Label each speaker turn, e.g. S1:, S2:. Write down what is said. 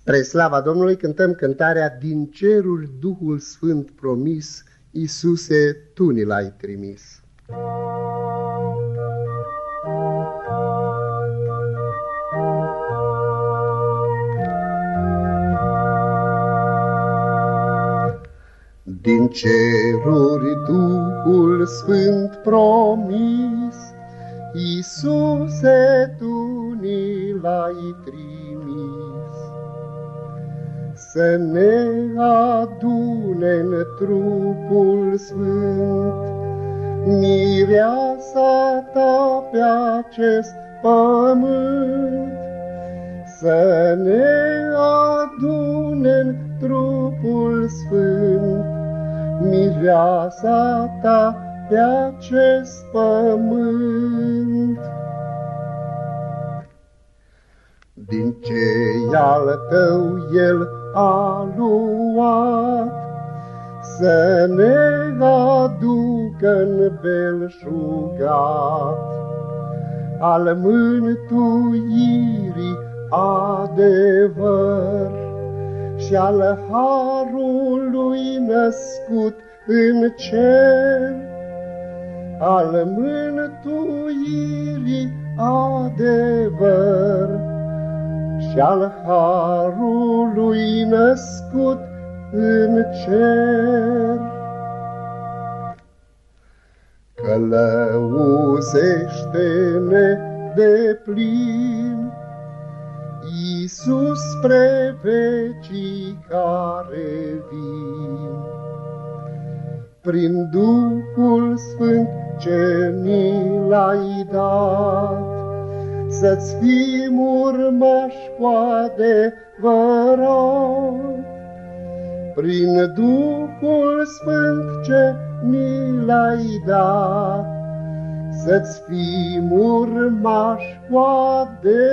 S1: Spre slava Domnului cântăm cântarea Din ceruri Duhul Sfânt promis, Iisuse, Tu ni l-ai trimis. Din ceruri Duhul Sfânt promis, Iisuse, Tu ni l-ai trimis. Să ne adune în trupul sfânt, Mireasa Ta pe acest pământ. Să ne adune în trupul sfânt, Mireasa Ta pe acest pământ. Din ce al tău el a luat, Să ne aducă în belșugat, Al mântuirii adevăr Și al harului născut în cer, Al mântuirii adevăr și al harului născut în cer. Călăuzește-ne de plin, Iisus spre vecii care vin. Prin Duhul Sfânt ce ni l-ai dat, să-ți fim urmași cu adevărat. Prin Duhul Sfânt ce ni l-ai dat, Să-ți fim urmași cu adevărat.